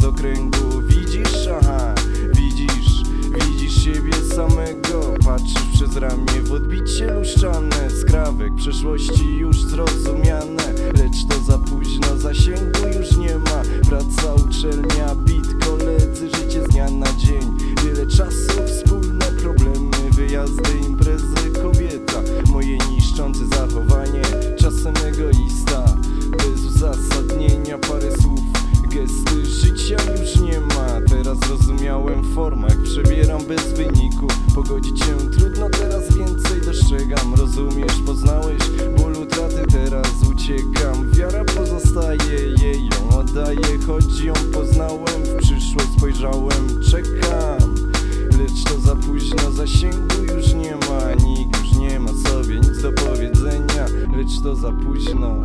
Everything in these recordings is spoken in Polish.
z okręgu. Widzisz, aha, widzisz, widzisz siebie samego. Patrzysz przez ramię w odbicie luszczane. Skrawek przeszłości już zrozumiane. Lecz to za późno, zasięgu już nie ma. Praca, uczelnia, bit, koledzy, życie z dnia na dzień. czekam Lecz to za późno, zasięgu już nie ma Nikt już nie ma sobie nic do powiedzenia Lecz to za późno.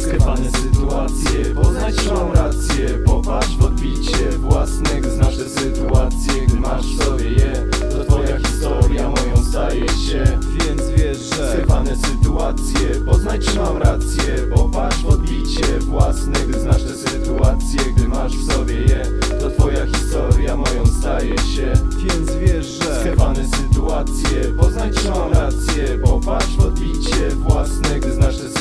Sklepane sytuacje, poznać mam rację Popatrz w odbicie własnych, znasz te sytuacje Gdy masz sobie je, to twoja historia.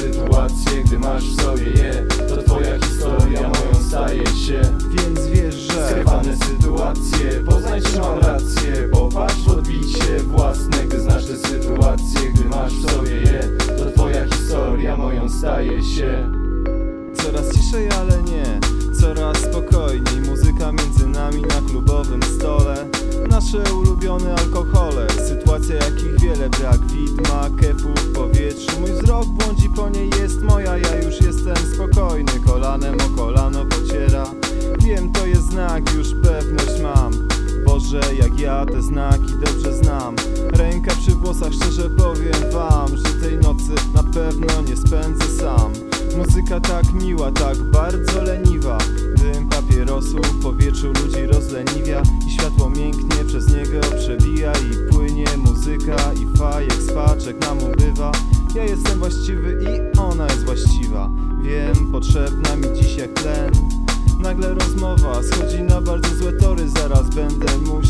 Sytuacje Gdy masz w sobie je, to twoja historia moją staje się. Więc wiesz, że Skrywane sytuacje, poznać czy mam rację Popatrz w odbicie własne, gdy znasz te sytuacje Gdy masz w sobie je, to twoja historia moją staje się. Coraz ciszej, ale nie. Coraz spokojniej. Muzyka między nami na klubowym stole. Nasze ulubione alkohole. Sytuacja jakich wiele. Brak Widma, kefu te znaki dobrze znam. Ręka przy włosach, szczerze powiem wam Że tej nocy na pewno nie spędzę sam. Muzyka tak miła, tak bardzo leniwa. Dym papierosu w powietrzu ludzi rozleniwia I światło mięknie przez niego przebija I płynie muzyka i fajek z paczek nam ubywa. Ja jestem właściwy i ona jest właściwa. Wiem, potrzebna mi dziś jak tlen. Nagle rozmowa schodzi na bardzo złe tory Zaraz będę musiał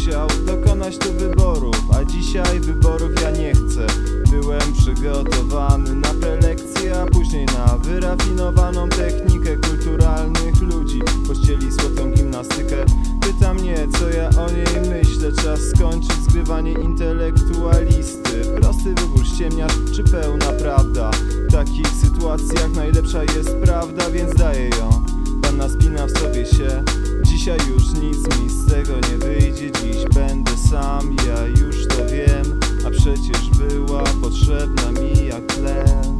dokonać tu wyborów A dzisiaj wyborów ja nie chcę. Byłem przygotowany na prelekcję A później na wyrafinowaną technikę kulturalnych ludzi. Pościeli słodką gimnastykę. Pyta mnie co ja o niej myślę. Czas skończyć zgrywanie intelektualisty. Prosty wybór ściemniasz czy pełna prawda? W takich sytuacjach najlepsza jest prawda Więc daję ją. Panna spina w sobie się. Dzisiaj już nic mi z tego nie wyjdzie. Dziś będę sam, ja już to wiem A przecież była potrzebna mi jak tlen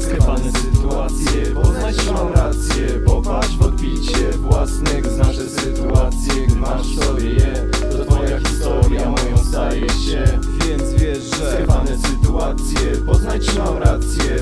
Sklepane sytuacje, poznać swą rację Popatrz w odbicie własnych, znasz sytuacje Gdy masz sobie je, to twoja historia moją staje się. Więc wiesz, że Sklepane sytuacje, poznać swą rację